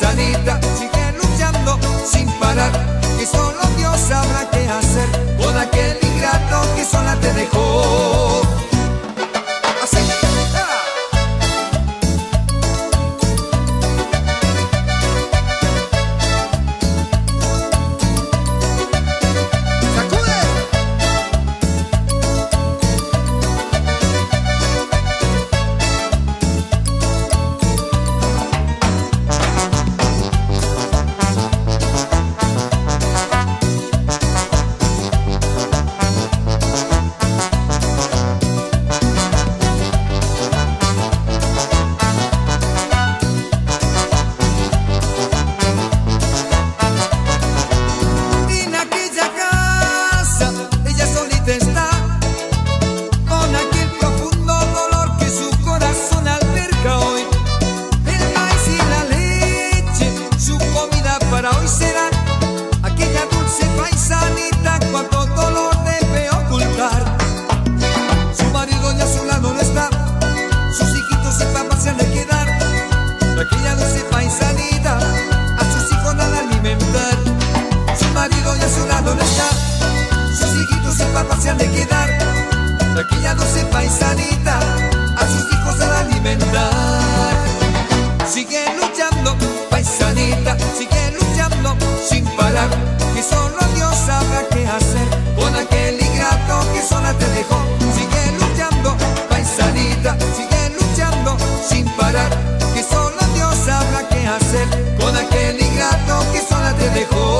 paisanita, sigue luchando sin parar. Y solo Dios sabrá qué hacer con aquel hijitos y papás se han de quedar Aquella dulce paisanita a sus hijos nada alimentar. Su marido ya a su lado no está. Sus hijitos y papás se han de quedar Aquella doce paisanita A sus hijos al alimentar. Sigue luchando, paisanita Sigue luchando sin con aquel ingrato que sola te dejó?